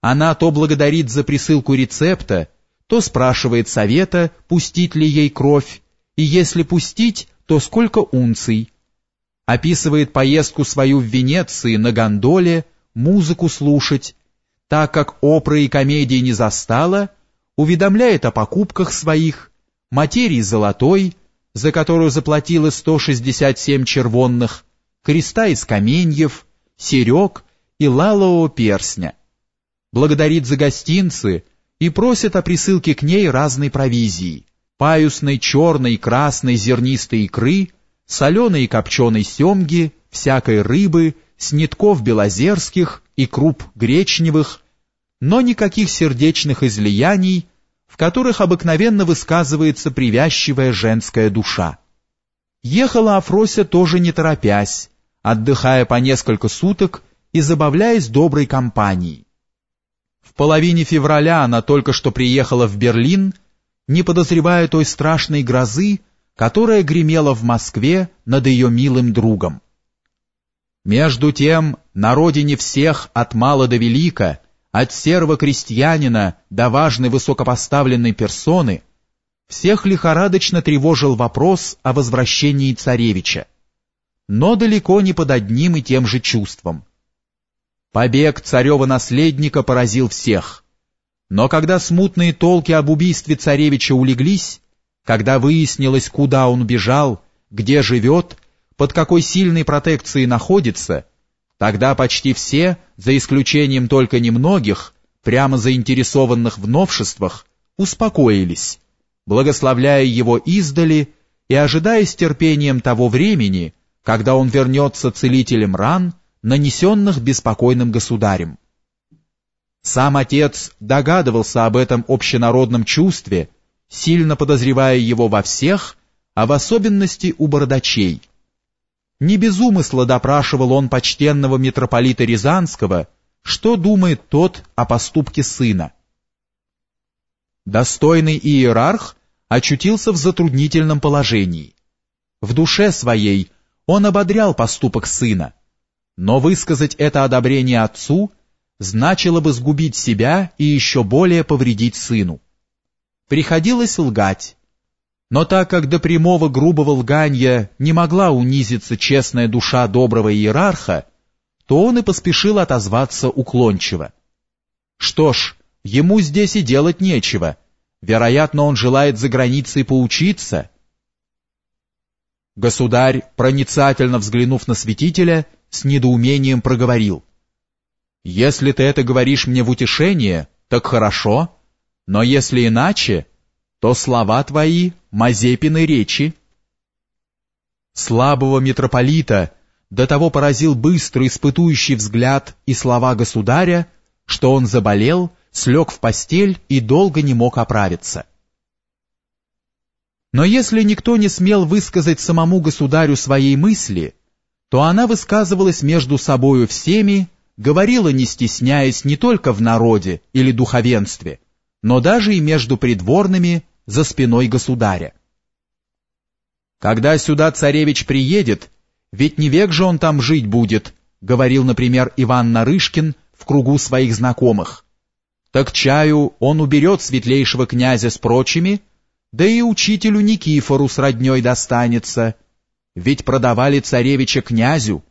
Она то благодарит за присылку рецепта, то спрашивает совета, пустить ли ей кровь, и если пустить, то сколько унций. Описывает поездку свою в Венеции на гондоле, музыку слушать, так как оперы и комедии не застала, уведомляет о покупках своих, материи золотой, за которую заплатила 167 червонных, креста из каменьев, серег и лалового персня. Благодарит за гостинцы и просит о присылке к ней разной провизии, паюсной, черной, красной, зернистой икры, соленой и копченой семги, всякой рыбы, снитков белозерских и круп гречневых, но никаких сердечных излияний, в которых обыкновенно высказывается привязчивая женская душа. Ехала Афрося тоже не торопясь, отдыхая по несколько суток и забавляясь доброй компанией. Половине февраля она только что приехала в Берлин, не подозревая той страшной грозы, которая гремела в Москве над ее милым другом. Между тем, на родине всех от мала до велика, от серого крестьянина до важной высокопоставленной персоны, всех лихорадочно тревожил вопрос о возвращении царевича, но далеко не под одним и тем же чувством. Побег царева наследника поразил всех, но когда смутные толки об убийстве царевича улеглись, когда выяснилось, куда он бежал, где живет, под какой сильной протекцией находится, тогда почти все, за исключением только немногих, прямо заинтересованных в новшествах, успокоились, благословляя его издали и ожидая с терпением того времени, когда он вернется целителем ран, нанесенных беспокойным государем. Сам отец догадывался об этом общенародном чувстве, сильно подозревая его во всех, а в особенности у бородачей. Не без умысла допрашивал он почтенного митрополита Рязанского, что думает тот о поступке сына. Достойный иерарх очутился в затруднительном положении. В душе своей он ободрял поступок сына, но высказать это одобрение отцу значило бы сгубить себя и еще более повредить сыну. Приходилось лгать. Но так как до прямого грубого лганья не могла унизиться честная душа доброго иерарха, то он и поспешил отозваться уклончиво. Что ж, ему здесь и делать нечего. Вероятно, он желает за границей поучиться. Государь, проницательно взглянув на святителя, с недоумением проговорил. «Если ты это говоришь мне в утешение, так хорошо, но если иначе, то слова твои — Мазепины речи». Слабого митрополита до того поразил быстрый испытующий взгляд и слова государя, что он заболел, слег в постель и долго не мог оправиться. Но если никто не смел высказать самому государю своей мысли, то она высказывалась между собою всеми, говорила не стесняясь не только в народе или духовенстве, но даже и между придворными за спиной государя. Когда сюда царевич приедет, ведь не век же он там жить будет, говорил, например, Иван Нарышкин в кругу своих знакомых. Так чаю он уберет светлейшего князя с прочими, да и учителю Никифору с родней достанется — ведь продавали царевича князю,